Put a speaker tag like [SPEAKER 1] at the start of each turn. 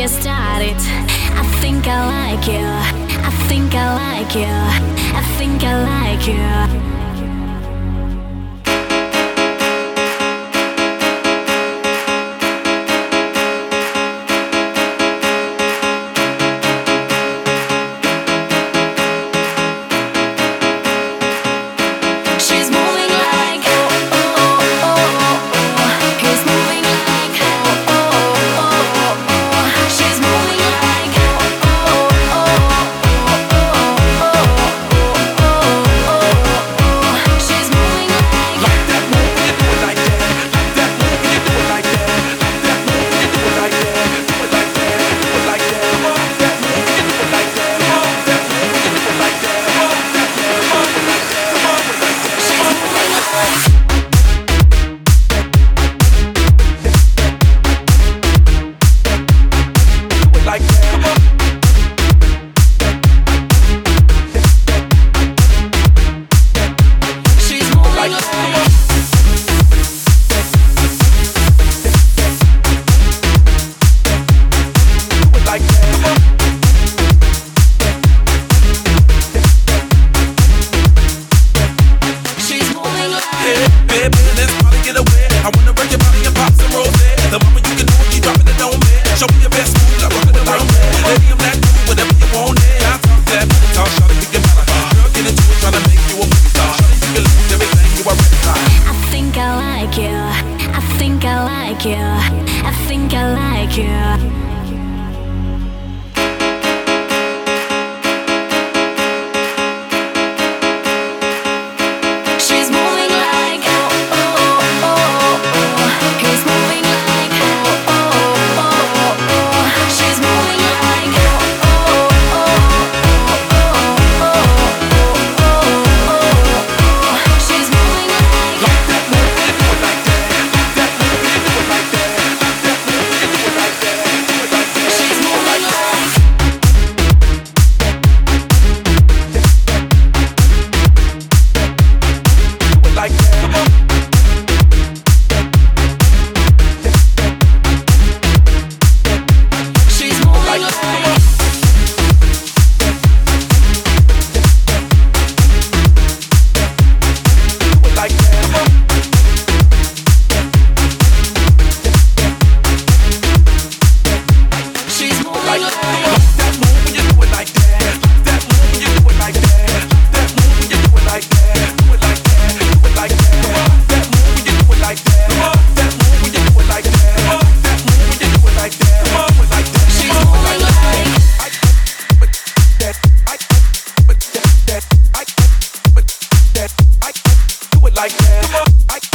[SPEAKER 1] get started. I think I like you. I think I like you. I think I like you. yeah
[SPEAKER 2] I